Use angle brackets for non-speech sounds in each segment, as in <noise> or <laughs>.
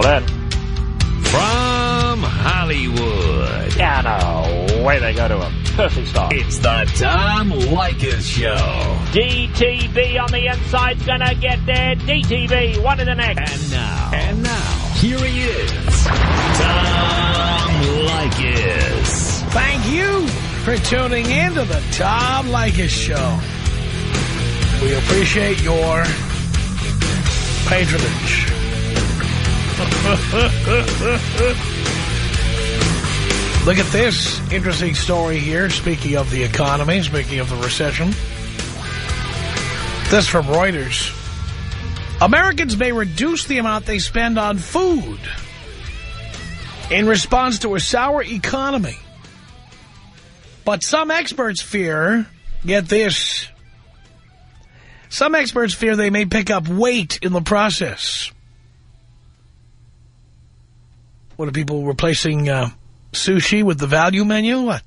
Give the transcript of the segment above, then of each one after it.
Call it in. From Hollywood, Yeah, no. Way they go to a perfect start. it's the Tom Leykis Show. DTV on the inside's gonna get there. DTV, one in the next. And now, and now, here he is, Tom Leykis. Thank you for tuning in to the Tom Leykis Show. We appreciate your patronage. <laughs> Look at this interesting story here. Speaking of the economy, speaking of the recession. This from Reuters. Americans may reduce the amount they spend on food in response to a sour economy. But some experts fear, get this, some experts fear they may pick up weight in the process. What are people replacing uh, sushi with the value menu? What?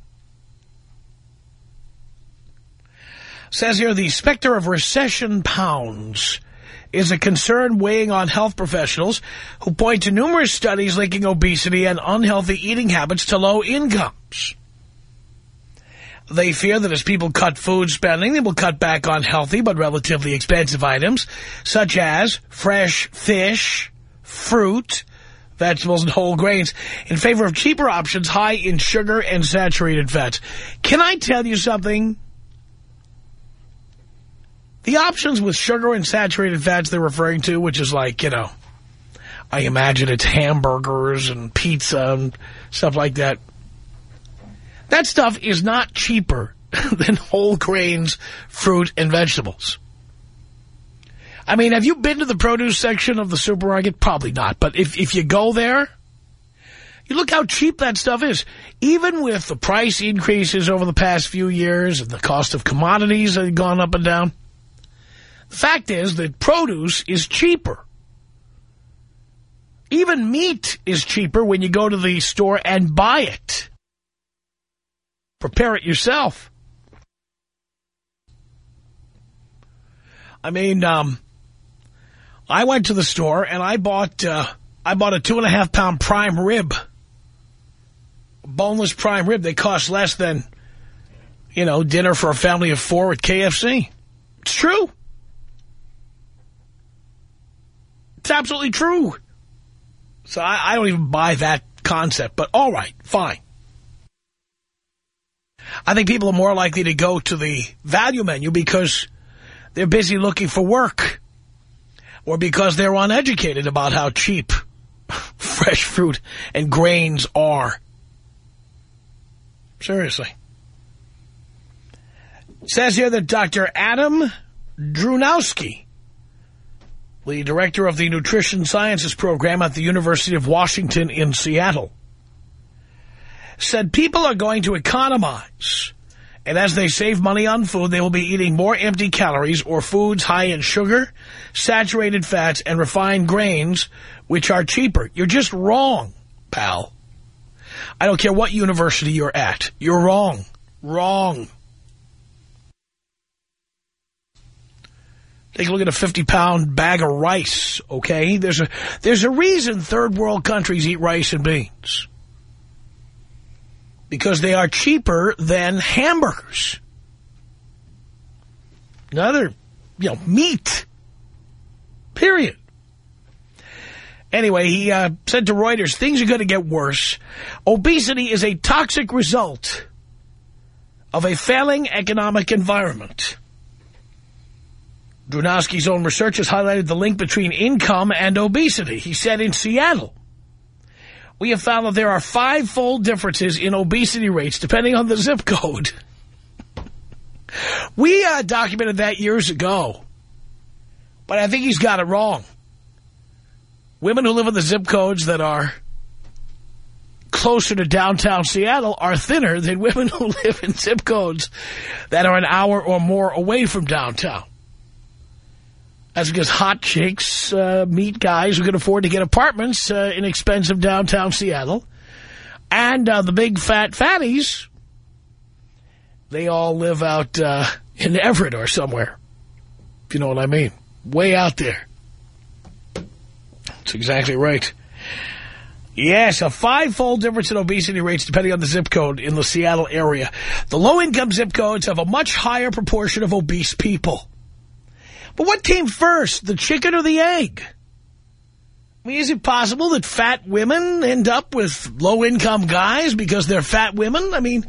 Says here, the specter of recession pounds is a concern weighing on health professionals who point to numerous studies linking obesity and unhealthy eating habits to low incomes. They fear that as people cut food spending, they will cut back on healthy but relatively expensive items, such as fresh fish, fruit, vegetables, and whole grains, in favor of cheaper options high in sugar and saturated fats. Can I tell you something? The options with sugar and saturated fats they're referring to, which is like, you know, I imagine it's hamburgers and pizza and stuff like that. That stuff is not cheaper <laughs> than whole grains, fruit, and vegetables. I mean, have you been to the produce section of the supermarket? Probably not. But if, if you go there, you look how cheap that stuff is. Even with the price increases over the past few years and the cost of commodities that have gone up and down, the fact is that produce is cheaper. Even meat is cheaper when you go to the store and buy it. Prepare it yourself. I mean, um, I went to the store and I bought uh, I bought a two and a half pound prime rib, boneless prime rib. They cost less than, you know, dinner for a family of four at KFC. It's true. It's absolutely true. So I, I don't even buy that concept. But all right, fine. I think people are more likely to go to the value menu because they're busy looking for work or because they're uneducated about how cheap <laughs> fresh fruit and grains are. Seriously. It says here that Dr. Adam Drewnowski, the director of the Nutrition Sciences program at the University of Washington in Seattle, said people are going to economize. And as they save money on food, they will be eating more empty calories or foods high in sugar, saturated fats, and refined grains, which are cheaper. You're just wrong, pal. I don't care what university you're at. You're wrong. Wrong. Take a look at a 50-pound bag of rice, okay? There's a, there's a reason third world countries eat rice and beans because they are cheaper than hamburgers. Another, you know, meat. Period. Anyway, he uh, said to Reuters, things are going to get worse. Obesity is a toxic result of a failing economic environment. Drewnowski's own research has highlighted the link between income and obesity. He said in Seattle, we have found that there are five-fold differences in obesity rates depending on the zip code. we uh, documented that years ago, but I think he's got it wrong. Women who live in the zip codes that are closer to downtown Seattle are thinner than women who <laughs> live in zip codes that are an hour or more away from downtown. That's because hot chicks uh, meet guys who can afford to get apartments uh, in expensive downtown Seattle. And uh, the big fat fatties, they all live out uh, in Everett or somewhere. If you know what I mean. Way out there. That's exactly right. Yes, a five-fold difference in obesity rates depending on the zip code in the Seattle area. The low-income zip codes have a much higher proportion of obese people. But what came first, the chicken or the egg? I mean, is it possible that fat women end up with low-income guys because they're fat women? I mean,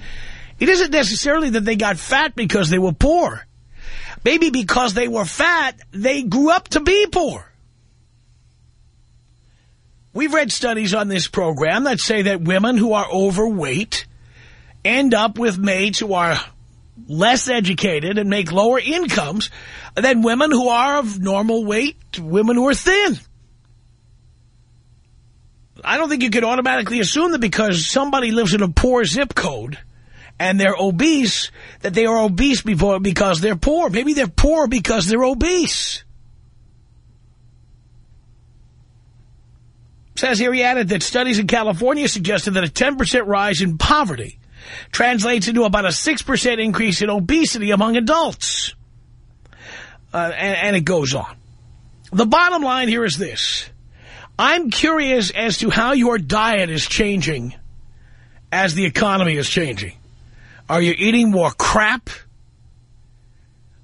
it isn't necessarily that they got fat because they were poor. Maybe because they were fat, they grew up to be poor. We've read studies on this program that say that women who are overweight end up with mates who are less educated and make lower incomes than women who are of normal weight, women who are thin. I don't think you can automatically assume that because somebody lives in a poor zip code and they're obese, that they are obese before because they're poor. Maybe they're poor because they're obese. Says here he added that studies in California suggested that a 10% rise in poverty translates into about a 6% increase in obesity among adults. Uh, and, and it goes on. The bottom line here is this. I'm curious as to how your diet is changing as the economy is changing. Are you eating more crap?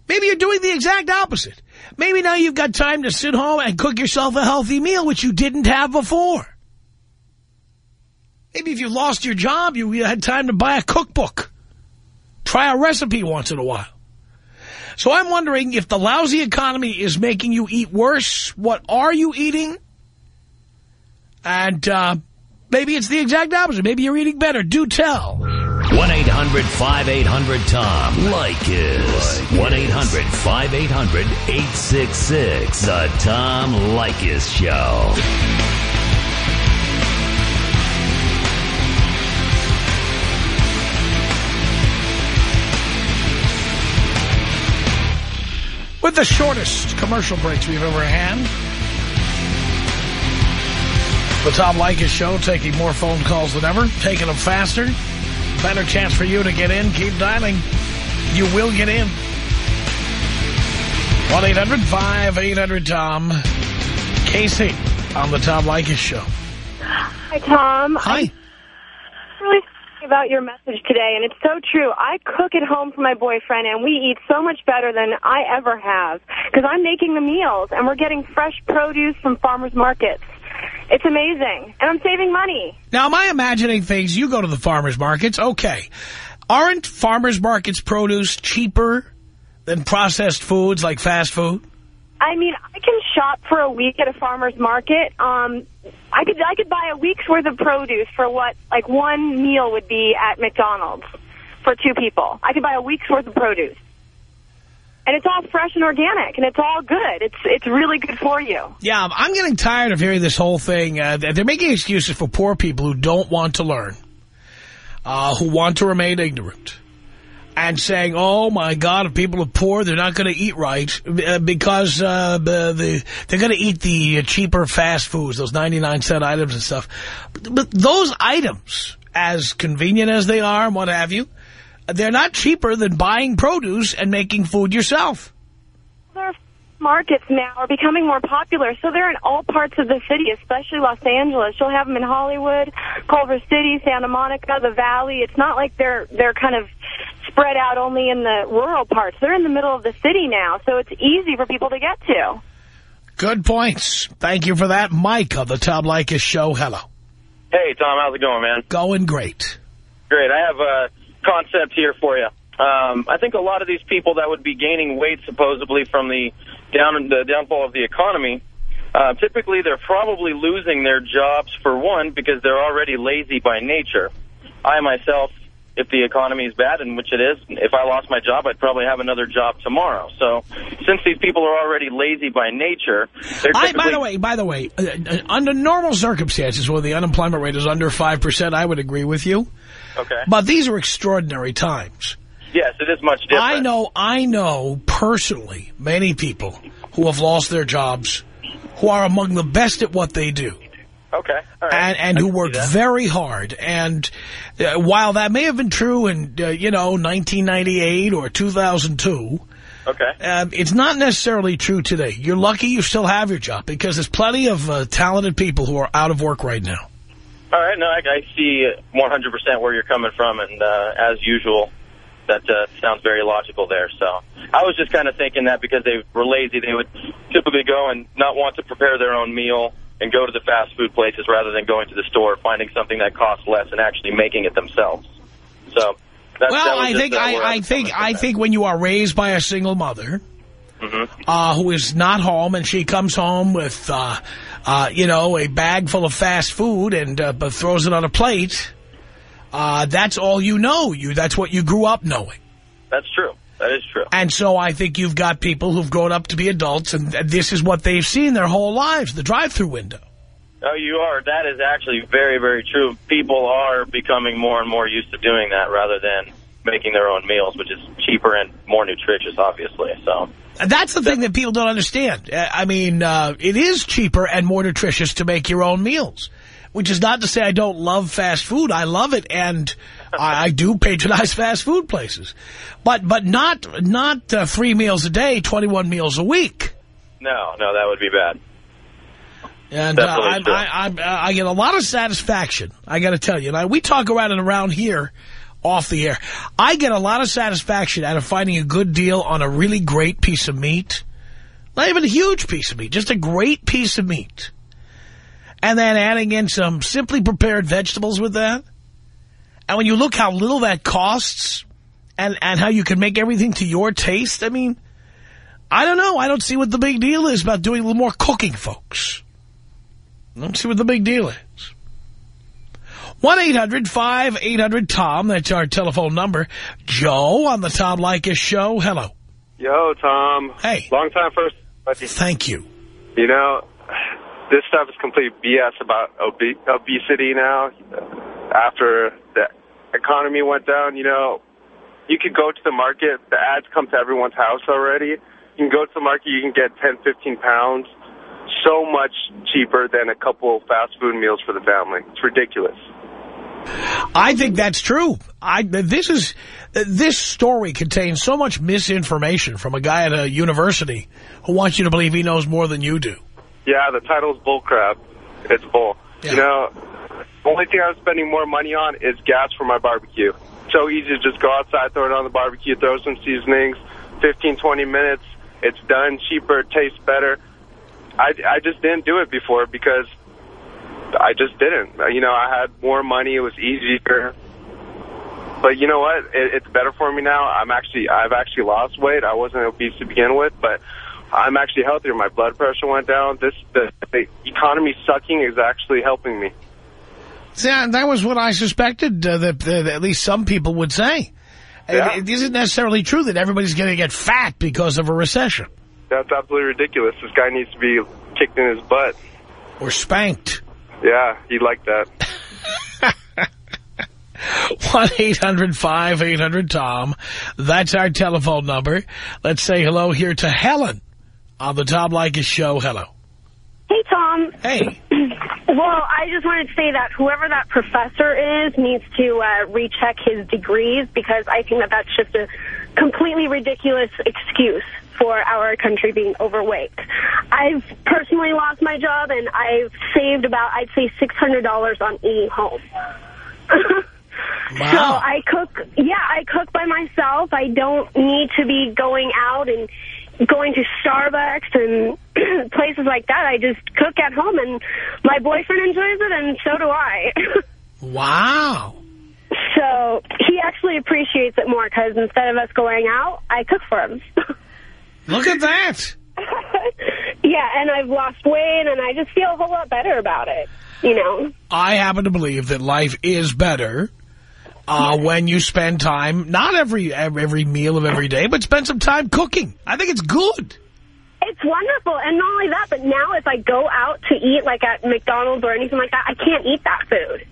Maybe you're doing the exact opposite. Maybe now you've got time to sit home and cook yourself a healthy meal, which you didn't have before. Maybe if you lost your job, you had time to buy a cookbook. Try a recipe once in a while. So I'm wondering if the lousy economy is making you eat worse, what are you eating? And uh, maybe it's the exact opposite. Maybe you're eating better. Do tell. 1-800-5800-TOM. Leykis. 1-800-5800-866. The Tom Leykis Show. The shortest commercial breaks we've ever had. The Tom Leykis Show, taking more phone calls than ever, taking them faster. Better chance for you to get in. Keep dialing. You will get in. 1-800-5800-TOM. Casey on the Tom Leykis Show. Hi, Tom. Hi. I'm really about your message today, and it's so true. I cook at home for my boyfriend, and we eat so much better than I ever have because I'm making the meals, and we're getting fresh produce from farmers markets. It's amazing, and I'm saving money. Now, am I imagining things? You go to the farmer's markets. Okay. Aren't farmer's markets produce cheaper than processed foods like fast food? I mean, I can shop for a week at a farmer's market. Um, I could I could buy a week's worth of produce for what like one meal would be at McDonald's for two people. I could buy a week's worth of produce. And it's all fresh and organic, and it's all good. It's it's really good for you. Yeah, I'm getting tired of hearing this whole thing. Uh, they're making excuses for poor people who don't want to learn, uh, who want to remain ignorant, and saying, oh, my God, if people are poor, they're not going to eat right uh, because uh, the, the, they're going to eat the cheaper fast foods, those 99-cent items and stuff. But, those items, as convenient as they are and what have you, they're not cheaper than buying produce and making food yourself. Markets now are becoming more popular, so they're in all parts of the city, especially Los Angeles. You'll have them in Hollywood, Culver City, Santa Monica, the Valley. It's not like they're they're kind of spread out only in the rural parts. They're in the middle of the city now, so it's easy for people to get to. Good points. Thank you for that. Mike of the Tom Leykis show. Hello. Hey, Tom, how's it going, man? Going great. Great. I have a concept here for you. Um, I think a lot of these people that would be gaining weight supposedly from the down the downfall of the economy, uh, typically they're probably losing their jobs for one because they're already lazy by nature. I myself, if the economy is bad, and which it is, if I lost my job, I'd probably have another job tomorrow. So since these people are already lazy by nature, they're I, by the way, by the way, uh, uh, under normal circumstances where the unemployment rate is under 5%, I would agree with you. Okay. But these are extraordinary times. Yes, it is much different. I know, I know personally many people who have lost their jobs who are among the best at what they do. Okay. All right. And, and who can see work that. very hard. And uh, while that may have been true in, uh, you know, 1998 or 2002, Okay. Uh, it's not necessarily true today. You're lucky you still have your job because there's plenty of uh, talented people who are out of work right now. All right. No, I, I see 100% where you're coming from, and uh, as usual, that uh, sounds very logical there. So I was just kind of thinking that because they were lazy, they would typically go and not want to prepare their own meal and go to the fast food places rather than going to the store, finding something that costs less and actually making it themselves. So. That's, well, I think I, I think I that. think when you are raised by a single mother Mhm. uh, who is not home and she comes home with uh, uh, you know a bag full of fast food and uh, but throws it on a plate, uh, that's all you know. You that's what you grew up knowing. That's true. That is true. And so I think you've got people who've grown up to be adults and this is what they've seen their whole lives, the drive-through window. Oh, you are. That is actually very, very true. People are becoming more and more used to doing that rather than making their own meals, which is cheaper and more nutritious, obviously. So, And that's the thing that people don't understand. Uh, I mean, uh, it is cheaper and more nutritious to make your own meals, which is not to say I don't love fast food. I love it, and I, I do patronize fast food places, but but not not uh, three meals a day, 21 meals a week. no, no, that would be bad. And uh. I, I'm, uh, I get a lot of satisfaction, I got to tell you. Now, we talk around and around here off the air. I get a lot of satisfaction out of finding a good deal on a really great piece of meat. Not even a huge piece of meat, just a great piece of meat. And then adding in some simply prepared vegetables with that. And when you look how little that costs and, and how you can make everything to your taste, I mean, I don't know. I don't see what the big deal is about doing a little more cooking, folks. Let's see what the big deal is. 1-800-5800-TOM. That's our telephone number. Joe on the Tom Leykis show. Hello. Yo, Tom. Hey. Long time first. Thank you. You know, this stuff is complete BS about obe obesity now. After the economy went down, you know, you could go to the market. The ads come to everyone's house already. You can go to the market. You can get 10, 15 pounds. So much cheaper than a couple fast food meals for the family. It's ridiculous. I think that's true. I This is this story contains so much misinformation from a guy at a university who wants you to believe he knows more than you do. Yeah, the title's bullcrap. It's bull. Yeah. You know, the only thing I'm spending more money on is gas for my barbecue. So easy to just go outside, throw it on the barbecue, throw some seasonings, 15, 20 minutes. It's done, cheaper, tastes better. I, I just didn't do it before because I just didn't. Uh, You know, I had more money. It was easier. But you know what? It, it's better for me now. I'm actually, I've actually lost weight. I wasn't obese to begin with, but I'm actually healthier. My blood pressure went down. This, the, the economy sucking is actually helping me. Yeah, that was what I suspected uh, that, that at least some people would say. Yeah. It, it isn't necessarily true that everybody's going to get fat because of a recession That's absolutely ridiculous. This guy needs to be kicked in his butt. or spanked. Yeah, he'd like that. <laughs> 1-800-5800-TOM. That's our telephone number. Let's say hello here to Helen on the Tom Leykis show. Hello. Hey, Tom. Hey. <clears throat> Well, I just wanted to say that whoever that professor is needs to uh, recheck his degrees because I think that that's just a completely ridiculous excuse for our country being overweight. I've personally lost my job and I've saved about, I'd say, $600 on eating home. <laughs> Wow. So I cook, yeah, I cook by myself. I don't need to be going out and going to Starbucks and <clears throat> places like that. I just cook at home, and my boyfriend enjoys it, and so do I. <laughs> wow. so he actually appreciates it more because instead of us going out, I cook for him. <laughs> Look at that. <laughs> yeah, and I've lost weight, and I just feel a whole lot better about it. You know. I happen to believe that life is better uh, when you spend time, not every every meal of every day, but spend some time cooking. I think it's good. It's wonderful, and not only that, but now if I go out to eat, like at McDonald's or anything like that, I can't eat that food.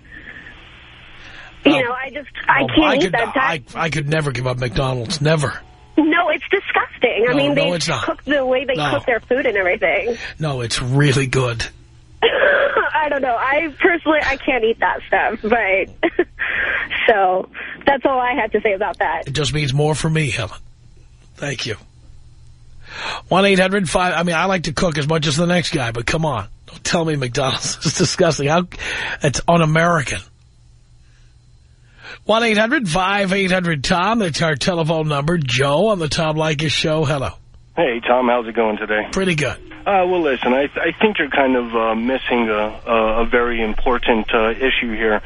You Oh. know, I just, I Oh, can't I eat could, that. I, I could never give up McDonald's. Never. No, it's disgusting. I mean, no, they cook the way they No. cook their food and everything. <laughs> No, it's really good. <laughs> I don't know. I personally, I can't eat that stuff, but <laughs> so that's all I had to say about that. It just means more for me, Helen. Thank you. 1-800-5... I mean, I like to cook as much as the next guy, but come on. Don't tell me McDonald's <laughs> is disgusting. How, it's un-American. 1-800-5800-TOM. That's our telephone number. Joe on the Tom Leykis show. Hello. Hey, Tom. How's it going today? Pretty good. Uh, well, listen, I, I think you're kind of uh, missing a, a, a very important uh, issue here,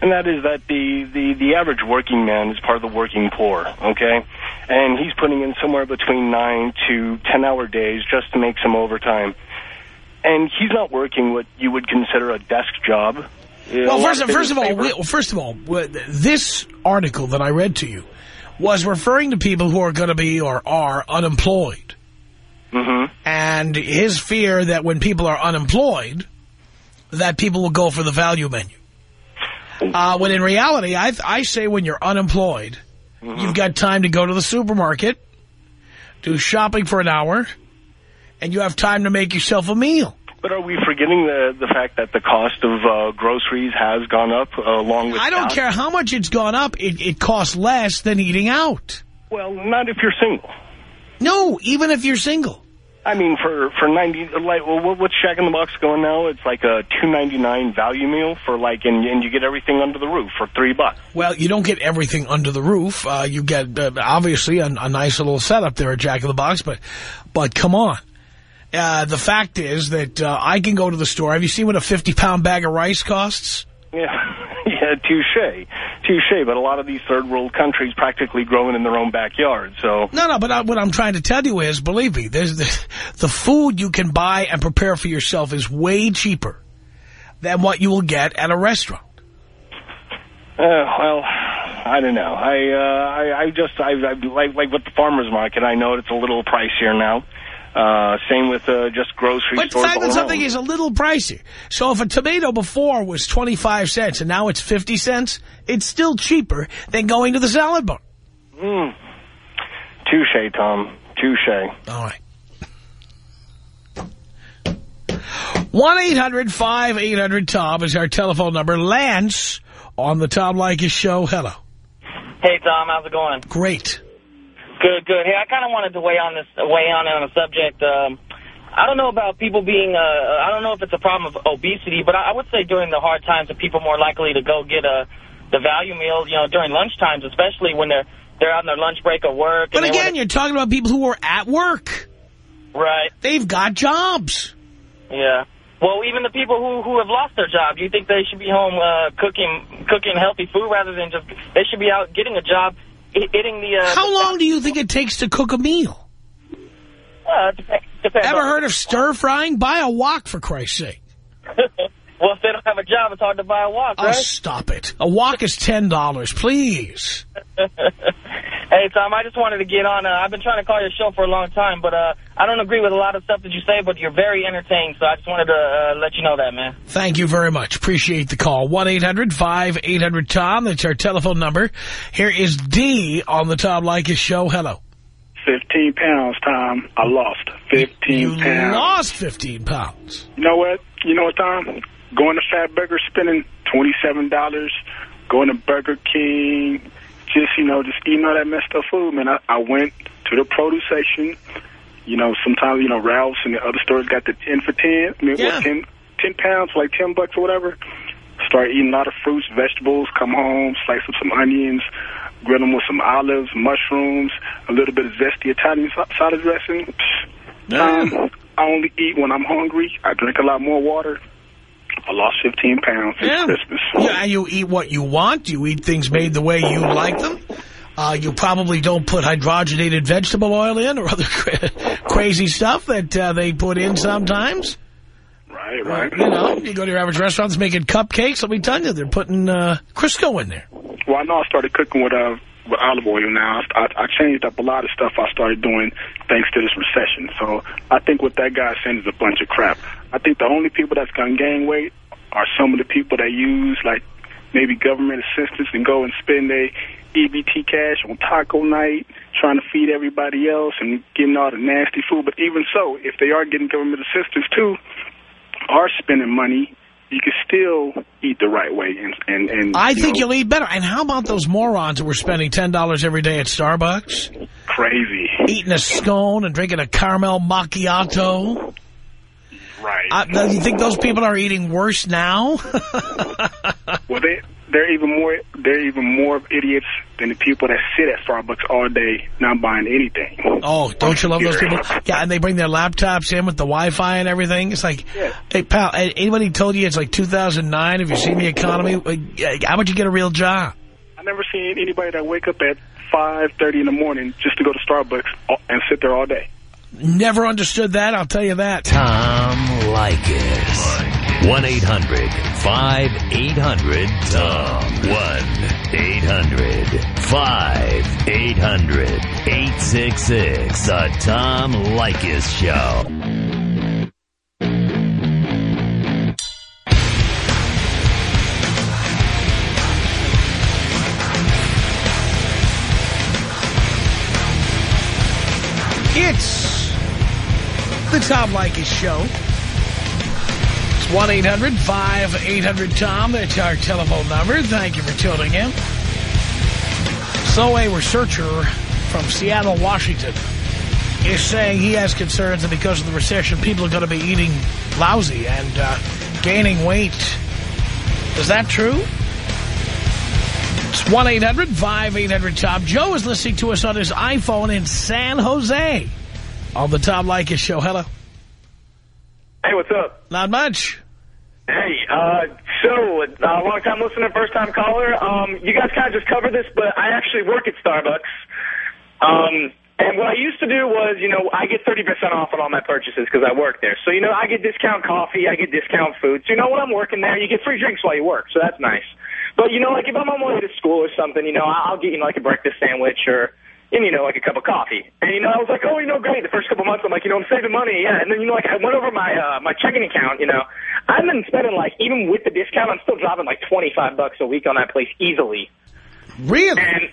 and that is that the, the, the average working man is part of the working poor, okay? And he's putting in somewhere between 9 to 10-hour days just to make some overtime. And he's not working what you would consider a desk job. Well, first, of, first of all, we, first of all, this article that I read to you was referring to people who are going to be or are unemployed. Mm -hmm. And his fear that when people are unemployed, that people will go for the value menu. Uh, when in reality, I, I say when you're unemployed, mm -hmm. you've got time to go to the supermarket, do shopping for an hour, and you have time to make yourself a meal. But are we forgetting the the fact that the cost of uh, groceries has gone up uh, along with I don't care how much it's gone up. It, it costs less than eating out. Well, not if you're single. No, even if you're single. I mean, for for ninety, like, well, what's Jack in the Box going now? It's like a two ninety nine value meal for like, and, and you get everything under the roof for three bucks. Well, you don't get everything under the roof. Uh, you get uh, obviously a, a nice little setup there at Jack in the Box, but but come on. Uh, the fact is that uh, I can go to the store. Have you seen what a 50-pound bag of rice costs? Yeah, <laughs> yeah, touche, touche. But a lot of these third world countries practically growing in their own backyard. So no, no. But I, what I'm trying to tell you is, believe me, there's the, the food you can buy and prepare for yourself is way cheaper than what you will get at a restaurant. Uh, well, I don't know. I uh, I, I just I, I like like with the farmers market. I know it's a little pricier now. Uh, same with uh, just grocery but stores. But the fact that something is a little pricey. So if a tomato before was 25 cents and now it's 50 cents, it's still cheaper than going to the salad bar. Mm. Touche, Tom. Touche. All right. 1-800-5800-TOM is our telephone number. Lance on the Tom Leykis show. Hello. Hey, Tom. How's it going? Great. Good, good. Hey, I kind of wanted to weigh on this, weigh on on a subject. Um, I don't know about people being, uh, I don't know if it's a problem of obesity, but I, I would say during the hard times, are people more likely to go get a the value meal, you know, during lunch times, especially when they're they're on their lunch break at work. But again, you're talking about people who are at work. Right. They've got jobs. Yeah. Well, even the people who who have lost their job, do you think they should be home uh, cooking cooking healthy food rather than just they should be out getting a job hitting the... Uh, How long do you think it takes to cook a meal? Uh, depends Ever heard of stir-frying? Buy a wok, for Christ's sake. <laughs> well, if they don't have a job, it's hard to buy a wok, oh, right? stop it. A wok is $10, please. <laughs> hey, Tom, I just wanted to get on. Uh, I've been trying to call your show for a long time, but uh, I don't agree with a lot of stuff that you say, but you're very entertaining, so I just wanted to uh, let you know that, man. Thank you very much. Appreciate the call. 1-800-5800-TOM. That's our telephone number. Here is D on the Tom Leykis show. Hello. 15 pounds, Tom. I lost 15 you pounds. lost 15 pounds. You know what? You know what, Tom? Going to Fat Burger, spending $27. Going to Burger King, just, you know, just eating all that messed up food, man. I, I went to the produce section. You know, sometimes, you know, Ralph's and the other stores got the 10 for 10. I mean, Yeah. what, 10, 10 pounds, like 10 bucks or whatever. Start eating a lot of fruits, vegetables, come home, slice up some onions, grill them with some olives, mushrooms, a little bit of zesty Italian sa- salad dressing. Um, I only eat when I'm hungry. I drink a lot more water. I lost 15 pounds since Yeah. Christmas. Yeah, you eat what you want. You eat things made the way you like them. Uh, you probably don't put hydrogenated vegetable oil in or <laughs> other cra crazy stuff that uh, they put in sometimes. Right, right. You know, you go to your average restaurants making cupcakes. Let me tell you, they're putting uh, Crisco in there. Well, I know I started cooking with uh with olive oil now. I, I changed up a lot of stuff I started doing thanks to this recession. So I think what that guy saying is a bunch of crap. I think the only people that's going to gain weight are some of the people that use like maybe government assistance and go and spend their EBT cash on taco night, trying to feed everybody else and getting all the nasty food. But even so, if they are getting government assistance too, are spending money, you can still eat the right way. And, and, and I you think know, you'll eat better. And how about those morons that were spending $10 every day at Starbucks? crazy. eating a scone and drinking a caramel macchiato. Do you think those people are eating worse now? <laughs> well, they they're even more they're even more idiots than the people that sit at Starbucks all day not buying anything. Oh, don't you love those people? Yeah, and they bring their laptops in with the Wi-Fi and everything. It's like, Yeah. hey, pal, anybody told you it's like 2009? Have you seen the economy? How would you get a real job? I never seen anybody that wake up at five thirty in the morning just to go to Starbucks and sit there all day. Never understood that, I'll tell you that. Tom Leykis. 1-800-5800-TOM. 1-800-5800-866. The Tom Leykis Show. It's the Tom Leykis Show. It's 1-800-5800-TOM. That's our telephone number. Thank you for tuning in. So a researcher from Seattle, Washington, is saying he has concerns that because of the recession, people are going to be eating lousy and uh, gaining weight. Is that true? It's 1-800-5800-TOM. Joe is listening to us on his iPhone in San Jose on the Tom Leykis Show. Hello. Hey, what's up? Not much. Hey, uh, so, uh, long time listener, first time caller. Um, you guys kind of just covered this, but I actually work at Starbucks. Um, and what I used to do was, you know, I get 30% off on all my purchases because I work there. So, you know, I get discount coffee, I get discount food. So, you know, when I'm working there, you get free drinks while you work. So that's nice. But, you know, like if I'm on my way to school or something, you know, I'll get, you know, like a breakfast sandwich or, and, you know, like a cup of coffee. And, <laughs> you know, I was like, oh, you know, great. The first couple months, I'm like, you know, I'm saving money. Yeah. And then, you know, like I went over my, uh, my checking account, you know, I've been spending like, even with the discount, I'm still dropping like 25 bucks a week on that place easily. Really? And,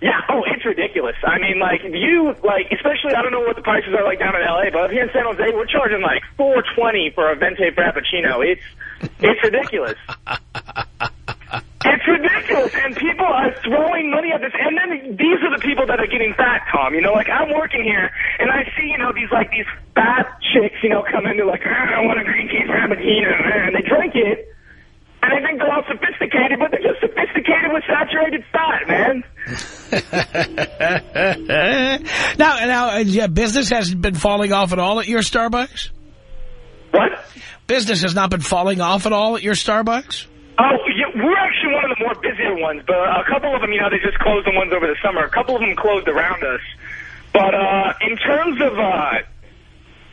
yeah, oh, it's ridiculous. I mean, like, you, like, especially, I don't know what the prices are like down in L.A., but up here in San Jose, we're charging like 420 for a Venti Frappuccino. It's, it's ridiculous. <laughs> It's ridiculous, and people are throwing money at this. And then these are the people that are getting fat, Tom. You know, like I'm working here, and I see, you know, these like these fat chicks, you know, come in. They're like, "Ah, I want a green tea frappuccino, and they drink it, and they think they're all sophisticated, but they're just sophisticated with saturated fat, man. <laughs> now, now, uh, yeah, business hasn't been falling off at all at your Starbucks? What? Business has not been falling off at all at your Starbucks? Oh, yeah, we're actually one of the more busier ones, but a couple of them, you know, they just closed the ones over the summer. A couple of them closed around us. But uh, in terms of, uh,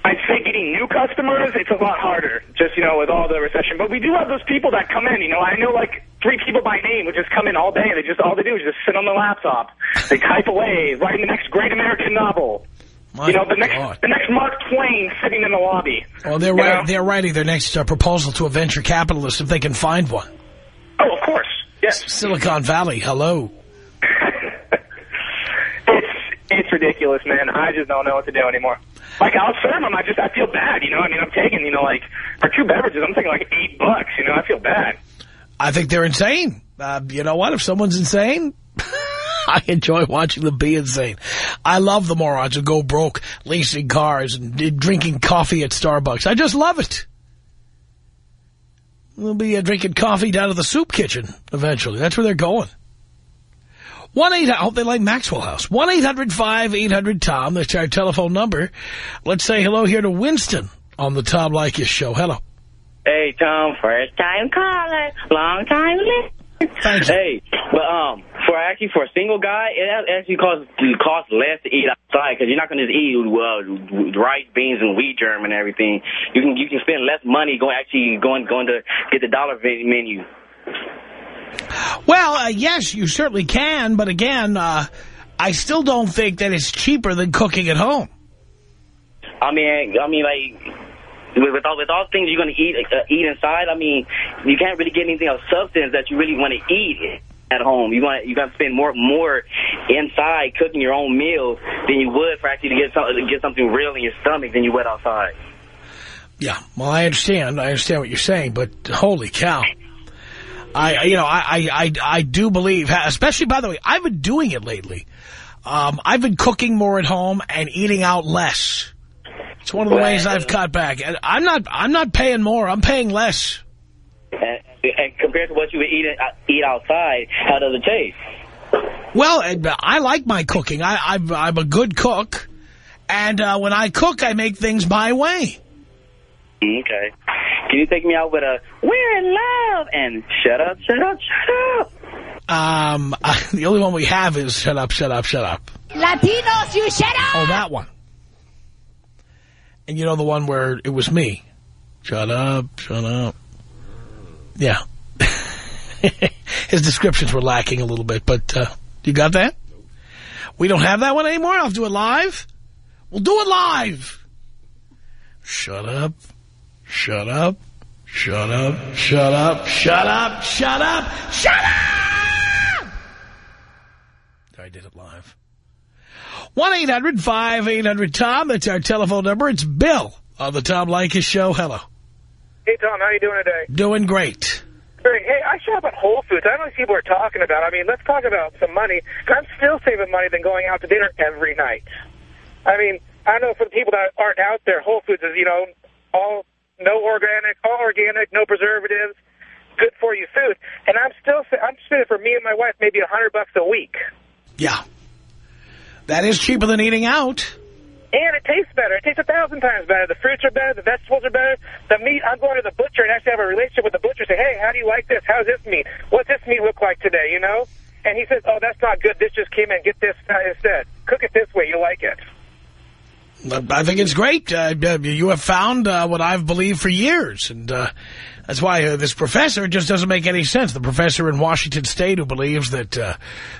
I'd say getting new customers, it's a lot harder, just, you know, with all the recession. But we do have those people that come in, you know, I know like three people by name who just come in all day. They just, all they do is just sit on the laptop. They type away, writing the next great American novel. My you know, the next, God. the next Mark Twain sitting in the lobby. Well, they're, right, they're writing their next uh, proposal to a venture capitalist if they can find one. Oh, of course. Yes. Silicon Valley, hello. <laughs> It's it's ridiculous, man. I just don't know what to do anymore. Like I'll serve them, I just I feel bad. You know, I mean, I'm taking you know like for two beverages, I'm taking like eight bucks. You know, I feel bad. I think they're insane. Uh, you know what? If someone's insane, <laughs> <laughs> I enjoy watching them be insane. I love the morons who go broke leasing cars and drinking coffee at Starbucks. I just love it. They'll be uh, drinking coffee down at the soup kitchen eventually. That's where they're going. 1-800, I hope they like Maxwell House. 1-800-5800-TOM. That's our telephone number. Let's say hello here to Winston on the Tom Leykis show. Hello. Hey, Tom, first time caller, long time listener. Hey, but um, for actually for a single guy, it actually costs costs less to eat outside because you're not gonna eat uh, rice, beans, and wheat germ and everything. You can you can spend less money going actually going going to get the dollar menu. Well, uh, yes, you certainly can, but again, uh, I still don't think that it's cheaper than cooking at home. I mean, I mean like. With, with all with all things you're going to eat uh, eat inside, I mean, you can't really get anything of substance that you really want to eat at home. You want you got to spend more more inside cooking your own meal than you would for actually to get something to get something real in your stomach than you would outside. Yeah, well, I understand. I understand what you're saying, but holy cow. I, you know, I, I, I, I do believe, especially, by the way, I've been doing it lately. Um, I've been cooking more at home and eating out less. It's one of the ways I've cut back. And I'm not. I'm not paying more. I'm paying less. And, and compared to what you would eat uh, eat outside, how does it taste? Well, uh, I like my cooking. I, I'm, I'm a good cook. And uh, when I cook, I make things my way. Okay. Can you take me out with a "We're in love" and "Shut up, shut up, shut up"? Um, <laughs> the only one we have is "Shut up, shut up, shut up." Latinos, you shut up! Oh, that one. And you know the one where it was me. Shut up, shut up. Yeah. <laughs> His descriptions were lacking a little bit, but uh, you got that? We don't have that one anymore? I'll do it live? We'll do it live. Shut up, shut up, shut up, shut up, shut up, shut up, shut up! I did it live. 1-800-5800-TOM. That's our telephone number. It's Bill on the Tom Leykis Show. Hello. Hey, Tom, how you doing today? Doing great. Great. Hey, I shop at Whole Foods. I don't know what people are talking about. I mean, let's talk about some money. I'm still saving money than going out to dinner every night. I mean, I know for the people that aren't out there, Whole Foods is, you know, all no organic, all organic, no preservatives, good for you food. And I'm still, I'm spending for me and my wife maybe a hundred bucks a week. Yeah. That is cheaper than eating out. And it tastes better. It tastes a thousand times better. The fruits are better. The vegetables are better. The meat, I'm going to the butcher and actually have a relationship with the butcher. Say, hey, how do you like this? How's this meat? What's this meat look like today, you know? And he says, oh, that's not good. This just came in. Get this instead. Cook it this way. You'll like it. I think it's great. Uh, you have found uh, what I've believed for years. And uh, that's why uh, this professor just doesn't make any sense. The professor in Washington State who believes that uh,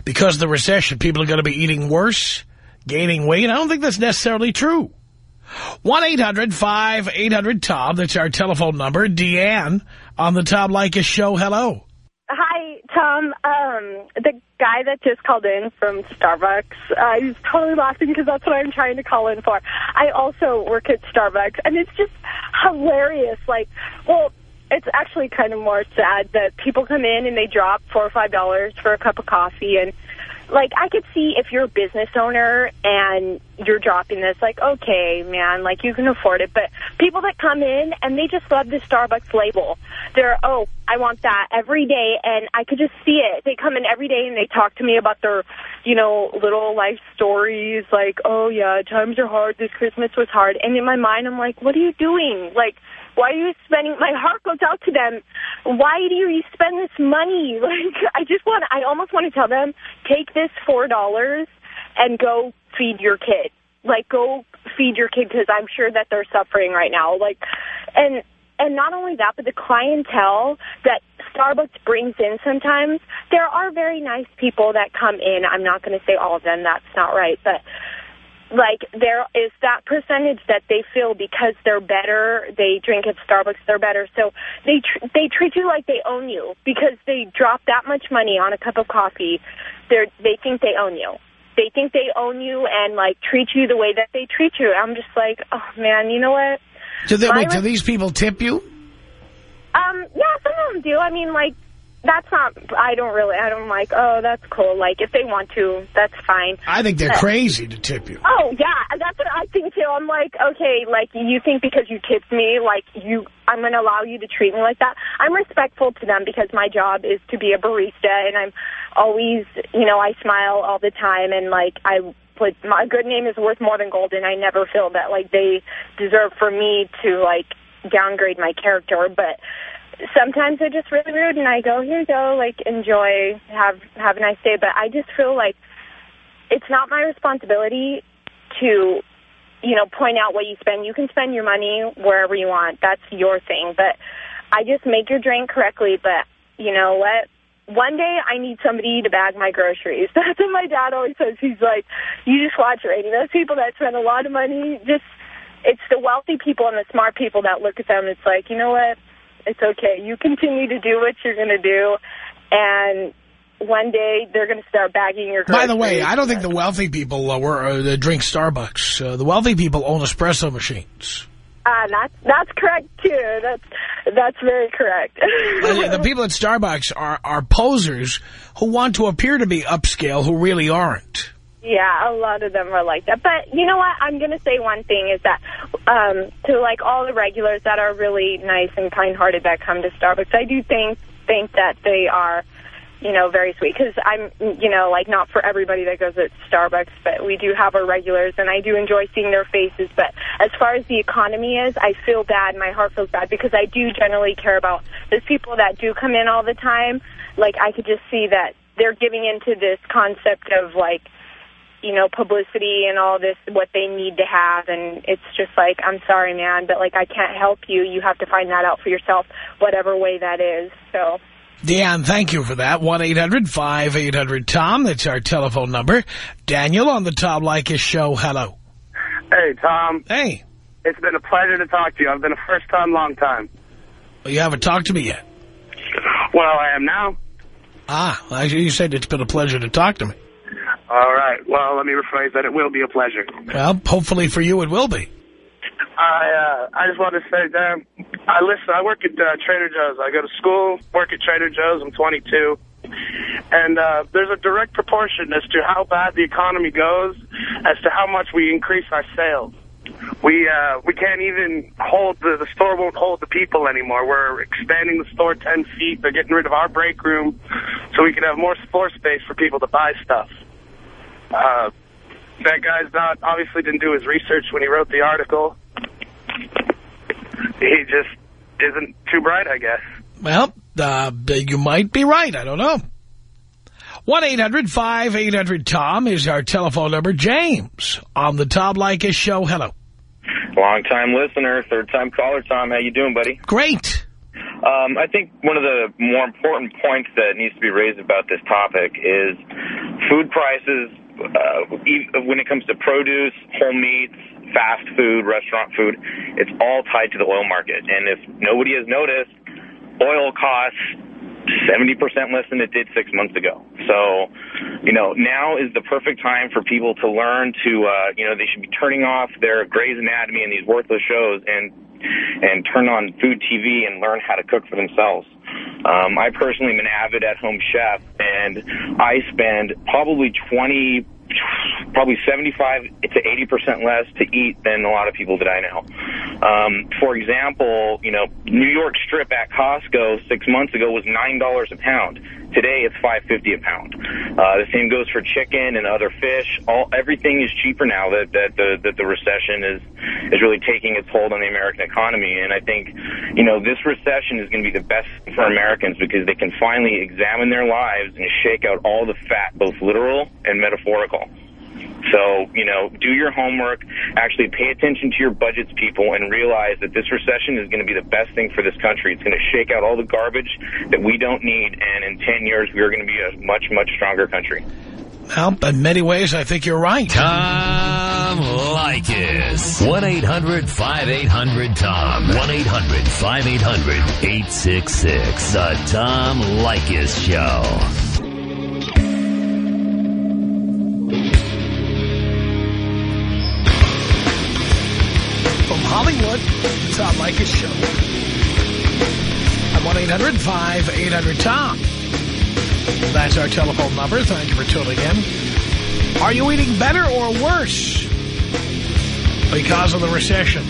because of the recession, people are going to be eating worse, gaining weight. I don't think that's necessarily true. 1-800-5800-TOM. That's our telephone number. Deanne on the Tom Leykis show. Hello. Hi, Tom. Um, the guy that just called in from Starbucks, uh, he's totally laughing because that's what I'm trying to call in for. I also work at Starbucks, and it's just hilarious. Like, well, it's actually kind of more sad that people come in and they drop four or five dollars for a cup of coffee and like I could see if you're a business owner and you're dropping this, like, okay, man, like you can afford it. But people that come in and they just love the Starbucks label. They're, oh, I want that every day. And I could just see it. They come in every day and they talk to me about their, you know, little life stories. Like, oh, yeah, times are hard. This Christmas was hard. And in my mind, I'm like, what are you doing? Like, why are you spending, my heart goes out to them. Why do you spend this money? <laughs> Like, I just want, I almost want to tell them, take this $4 and go feed your kid. Like, go feed your kid because I'm sure that they're suffering right now. Like, and, and not only that, but the clientele that Starbucks brings in sometimes, there are very nice people that come in. I'm not going to say all of them. That's not right. But like there is that percentage that they feel because they're better, they drink at Starbucks, they're better. So they tr they treat you like they own you because they drop that much money on a cup of coffee. They they think they own you. They think they own you and like treat you the way that they treat you. I'm just like, oh man, you know what? Do, they, wait, do these people tip you? Um, yeah, some of them do. I mean, like that's not, I don't really, I don't like, oh, that's cool. Like, if they want to, that's fine. I think they're but, crazy to tip you. Oh, yeah, that's what I think, too. I'm like, okay, like, you think because you tipped me, like, you, I'm going to allow you to treat me like that. I'm respectful to them because my job is to be a barista, and I'm always, you know, I smile all the time, and, like, I put, my good name is worth more than gold, and I never feel that, like, they deserve for me to, like, downgrade my character, but sometimes they're just really rude, and I go, here you go, like, enjoy, have, have a nice day. But I just feel like it's not my responsibility to, you know, point out what you spend. You can spend your money wherever you want. That's your thing. But I just make your drink correctly. But you know what? One day I need somebody to bag my groceries. <laughs> That's what my dad always says. He's like, you just watch it. Those people that spend a lot of money, just, it's the wealthy people and the smart people that look at them. It's like, you know what? It's okay. You continue to do what you're going to do, and one day they're going to start bagging your groceries. By the way, I don't think the wealthy people uh, were, uh, drink Starbucks. Uh, the wealthy people own espresso machines. Uh, that's, that's correct, too. That's, that's very correct. <laughs> the people at Starbucks are, are posers who want to appear to be upscale who really aren't. Yeah, a lot of them are like that. But you know what? I'm going to say one thing is that um, to like all the regulars that are really nice and kind-hearted that come to Starbucks, I do think think that they are, you know, very sweet. Because I'm, you know, like not for everybody that goes at Starbucks, but we do have our regulars, and I do enjoy seeing their faces. But as far as the economy is, I feel bad. My heart feels bad because I do generally care about those people that do come in all the time. Like I could just see that they're giving into this concept of like you know, publicity and all this, what they need to have. And it's just like, I'm sorry, man, but like, I can't help you. You have to find that out for yourself, whatever way that is. So. Deanne, thank you for that. 1-800-5800-TOM. That's our telephone number. Daniel on the Tom Leykis show. Hello. Hey, Tom. Hey. It's been a pleasure to talk to you. I've been a first time, long time. Well, you haven't talked to me yet. Well, I am now. Ah, well, you said it's been a pleasure to talk to me. All right. Well, let me rephrase that. It will be a pleasure. Well, hopefully for you it will be. I uh, I just wanted to say, Dan, I listen. I work at uh, Trader Joe's. I go to school, work at Trader Joe's. I'm 22, and uh, there's a direct proportion as to how bad the economy goes, as to how much we increase our sales. We uh, we can't even hold the the store won't hold the people anymore. We're expanding the store 10 feet. They're getting rid of our break room, so we can have more floor space for people to buy stuff. Uh, that guy's not obviously didn't do his research when he wrote the article. He just isn't too bright, I guess. Well, uh, you might be right. I don't know. 1-800-5800-TOM is our telephone number. James on the Tom Leykis show. Hello. Long-time listener, third-time caller, Tom. How you doing, buddy? Great. Um, I think one of the more important points that needs to be raised about this topic is food prices when it comes to produce, whole meats, fast food, restaurant food, it's all tied to the oil market. And if nobody has noticed, oil costs 70% less than it did six months ago. So, you know, now is the perfect time for people to learn to, uh, you know, they should be turning off their Grey's Anatomy and these worthless shows and and turn on food TV and learn how to cook for themselves. Um, I personally am an avid at-home chef, and I spend probably 20 probably 75 to 80 percent less to eat than a lot of people that I know. Um, for example, you know, New York Strip at Costco six months ago was nine dollars a pound. Today it's five fifty a pound. Uh, the same goes for chicken and other fish. All everything is cheaper now that that the that the recession is is really taking its hold on the American economy. And I think, you know, this recession is going to be the best for Americans because they can finally examine their lives and shake out all the fat, both literal and metaphorical. So, you know, do your homework, actually pay attention to your budgets, people, and realize that this recession is going to be the best thing for this country. It's going to shake out all the garbage that we don't need, and in 10 years, we are going to be a much, much stronger country. Well, in many ways, I think you're right. Tom Leykis. 1-800-5800-TOM. 1-800-5800-866. The Tom Leykis Show. Hollywood, the Tom Leykis Show. At 1-800-5800-TOM. That's our telephone number. Thank you for tuning in. Are you eating better or worse because of the recession?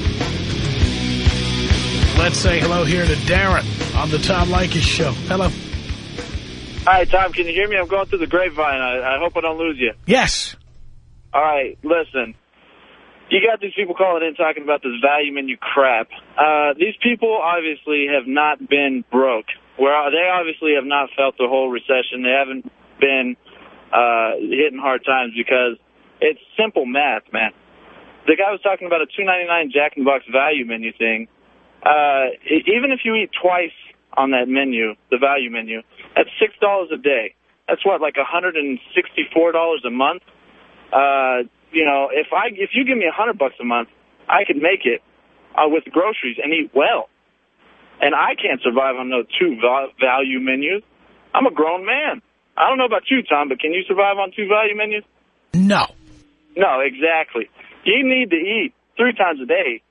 Let's say hello here to Darren on the Tom Leykis Show. Hello. Hi, Tom. Can you hear me? I'm going through the grapevine. I, I hope I don't lose you. Yes. All right, listen. You got these people calling in talking about this value menu crap. Uh, these people obviously have not been broke. Where they obviously have not felt the whole recession. They haven't been uh, hitting hard times because it's simple math, man. The guy was talking about a $2.99 Jack in the Box value menu thing. Uh, even if you eat twice on that menu, the value menu, that's $6 a day. That's what, like a $164 a month? Uh, you know, if I if you give me a hundred bucks a month, I could make it uh, with groceries and eat well. And I can't survive on those two value menus. I'm a grown man. I don't know about you, Tom, but can you survive on two value menus? No. No, exactly. You need to eat three times a day.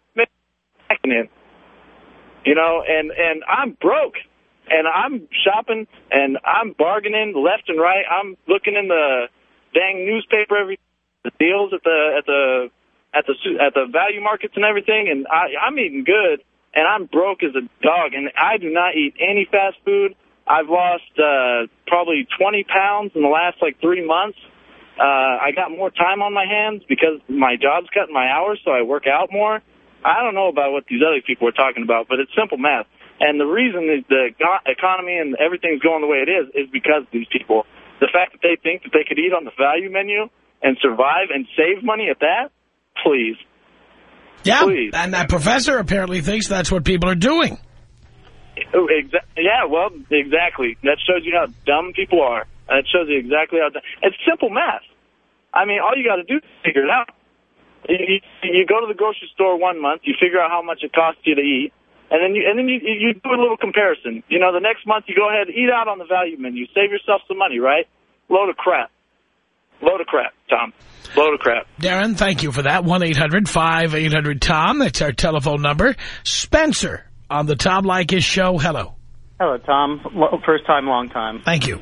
In, you know, and and I'm broke, and I'm shopping, and I'm bargaining left and right. I'm looking in the dang newspaper every the deals at the at the at the at the value markets and everything, and I, I'm eating good, and I'm broke as a dog, and I do not eat any fast food. I've lost uh, probably 20 pounds in the last like three months. Uh, I got more time on my hands because my job's cutting my hours, so I work out more. I don't know about what these other people are talking about, but it's simple math. And the reason that the economy and everything's going the way it is is because of these people. The fact that they think that they could eat on the value menu and survive and save money at that, please. Yeah, and that professor apparently thinks that's what people are doing. Oh, exa- yeah, well, exactly. That shows you how dumb people are. That shows you exactly how dumb. It's simple math. I mean, all you got to do is figure it out. You, you, you go to the grocery store one month, you figure out how much it costs you to eat, and then you and then you, you do a little comparison. You know, the next month you go ahead and eat out on the value menu, save yourself some money, right? Load of crap. Load of crap, Tom. Load of crap. Darren, thank you for that. 1-800-5800-TOM. That's our telephone number. Spencer on the Tom Leykis show. Hello. Hello, Tom. Lo- First time, long time. Thank you.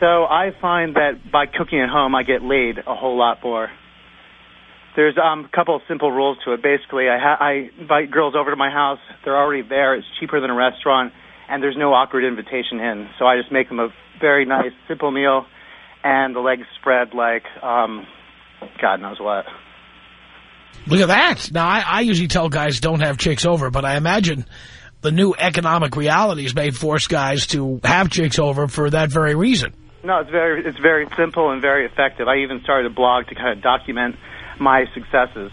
So I find that by cooking at home, I get laid a whole lot more. There's um, a couple of simple rules to it. Basically, I, ha- I invite girls over to my house. They're already there. It's cheaper than a restaurant, and there's no awkward invitation in. So I just make them a very nice, simple meal, and the legs spread like um, God knows what. Look at that. Now, I, I usually tell guys don't have chicks over, but I imagine the new economic realities may force guys to have chicks over for that very reason. No, it's very it's very simple and very effective. I even started a blog to kind of document my successes.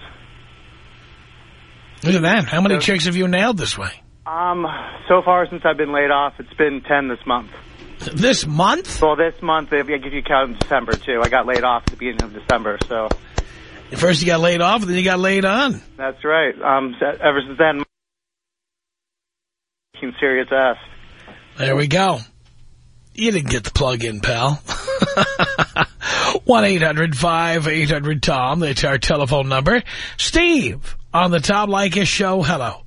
Look at that. How many chicks have you nailed this way? Um, so far since I've been laid off, it's been ten this month. This month? Well, this month, if if you count in December too, I got laid off at the beginning of December. So First you got laid off, then you got laid on. that's right. Um, ever since then, making serious ass. There we go. You didn't get the plug in, pal. <laughs> 1-800-5800-TOM. That's our telephone number. Steve on the Tom Leykis show. Hello.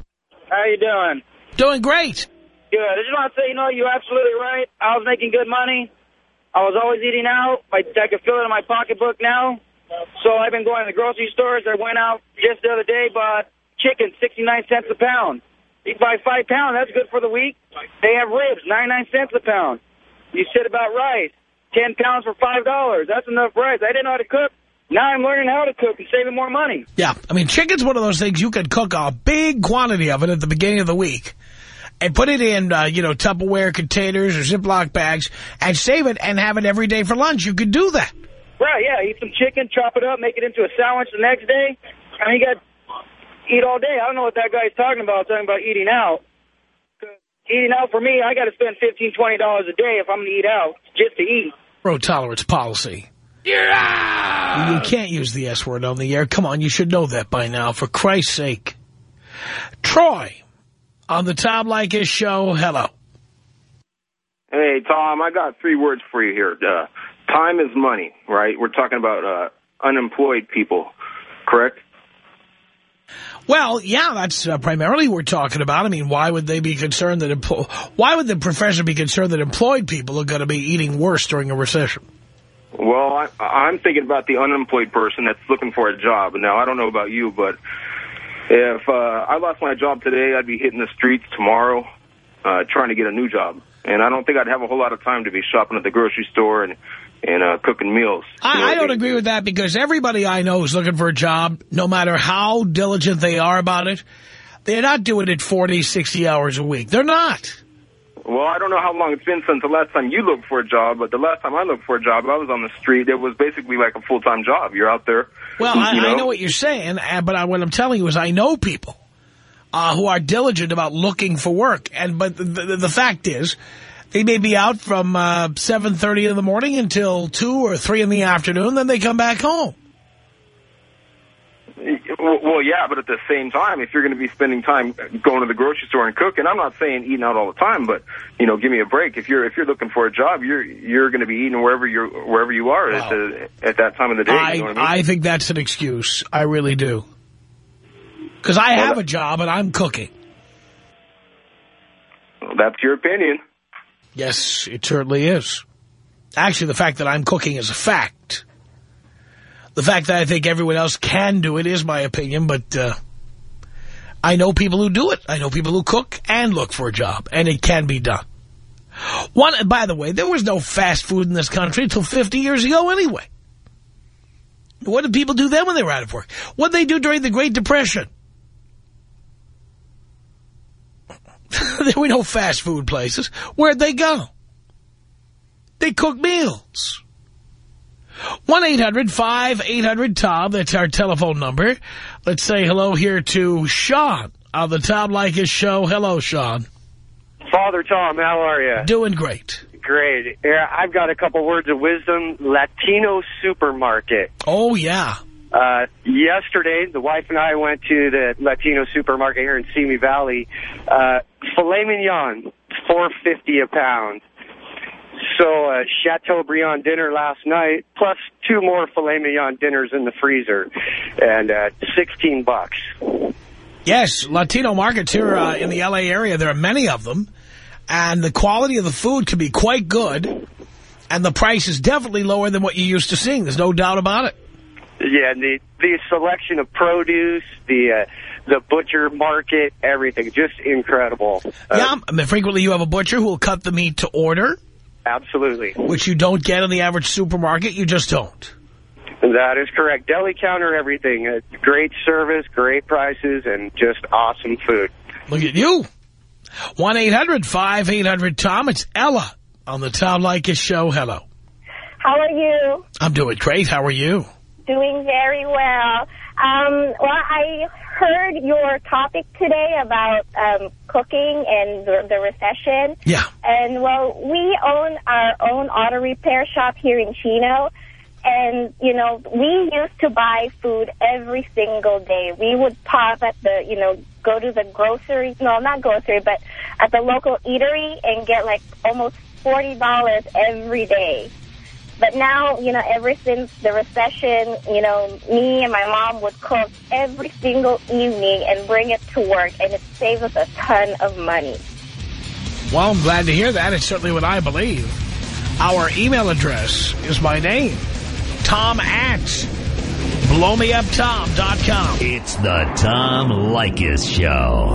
How you doing? Doing great. Good. I just want to say, you know, you're absolutely right. I was making good money. I was always eating out. I, I can feel it in my pocketbook now. So I've been going to the grocery stores. I went out just the other day, bought chicken, 69 cents a pound. You buy five pounds, that's good for the week. They have ribs, 99 cents a pound. You said about rice, 10 pounds for $5. That's enough rice. I didn't know how to cook. Now I'm learning how to cook and saving more money. Yeah, I mean, chicken's one of those things you could cook a big quantity of it at the beginning of the week and put it in, uh, you know, Tupperware containers or Ziploc bags and save it and have it every day for lunch. You could do that. Right, yeah. Eat some chicken, chop it up, make it into a sandwich the next day. I mean, you got eat all day. I don't know what that guy's talking about, talking about eating out. Eating out for me, I got to spend fifteen, twenty dollars a day if I'm going to eat out just to eat. Road tolerance policy. Yeah! You can't use the S word on the air. Come on, you should know that by now, for Christ's sake. Troy, on the Tom Leykis show, hello. Hey, Tom, I got three words for you here. Uh, time is money, right? We're talking about uh, unemployed people, correct? Well, yeah, that's uh, primarily what we're talking about. I mean, why would they be concerned that why would the professor be concerned that employed people are going to be eating worse during a recession? Well, I, I'm thinking about the unemployed person that's looking for a job. Now, I don't know about you, but if uh, I lost my job today, I'd be hitting the streets tomorrow uh, trying to get a new job. And I don't think I'd have a whole lot of time to be shopping at the grocery store and, and uh, cooking meals. I, I don't agree with that because everybody I know is looking for a job, no matter how diligent they are about it. They're not doing it 40, 60 hours a week. They're not. Well, I don't know how long it's been since the last time you looked for a job, but the last time I looked for a job, I was on the street. It was basically like a full-time job. You're out there. Well, <laughs> you I, know? I know what you're saying, uh, but I, what I'm telling you is I know people uh, who are diligent about looking for work. And But the, the, the fact is, they may be out from uh, 7.30 in the morning until 2 or 3 in the afternoon, then they come back home. Well, well, yeah, but at the same time, if you're going to be spending time going to the grocery store and cooking, I'm not saying eating out all the time, but you know, give me a break. If you're if you're looking for a job, you're you're going to be eating wherever you're wherever you are at, the, at that time of the day. I, you know what I mean? I think that's an excuse. I really do. Because I have a job and I'm cooking. Well, that's your opinion. Yes, it certainly is. Actually, the fact that I'm cooking is a fact. The fact that I think everyone else can do it is my opinion, but uh, I know people who do it. I know people who cook and look for a job, and it can be done. One, by the way, there was no fast food in this country until 50 years ago anyway. What did people do then when they were out of work? What did they do during the Great Depression? <laughs> there were no fast food places. Where'd they go? They cooked meals. 1-800-5800-TOM. That's our telephone number. Let's say hello here to Sean on the Tom Leykis show. Hello, Sean. Father Tom, how are you? Doing great. Great. Yeah, I've got a couple words of wisdom. Latino supermarket. Oh, yeah. Uh, yesterday, the wife and I went to the Latino supermarket here in Simi Valley. Uh, filet mignon, four fifty a pound. So, uh, Chateaubriand dinner last night, plus two more filet mignon dinners in the freezer, and uh, 16 bucks. Yes, Latino markets here uh, in the L.A. area, there are many of them, and the quality of the food can be quite good, and the price is definitely lower than what you're used to seeing. There's no doubt about it. Yeah, the the selection of produce, the uh, the butcher market, everything, just incredible. Uh, yeah, I mean, frequently you have a butcher who will cut the meat to order. Absolutely. Which you don't get in the average supermarket. You just don't. That is correct. Deli counter, everything. Uh, great service, great prices, and just awesome food. Look at you. 1-800-5800-TOM. It's Ella on the Tom Leykis show. Hello. How are you? I'm doing great. How are you? Doing very well. Um, well, I heard your topic today about um, cooking and the, the recession. Yeah. And, well, we own our own auto repair shop here in Chino. And, you know, we used to buy food every single day. We would pop at the, you know, go to the grocery, no, not grocery, but at the local eatery and get like almost $40 every day. But now, you know, ever since the recession, you know, me and my mom would cook every single evening and bring it to work, and it saves us a ton of money. Well, I'm glad to hear that. It's certainly what I believe. Our email address is my name, Tom at blowmeuptom.com. It's the Tom Leykis Show.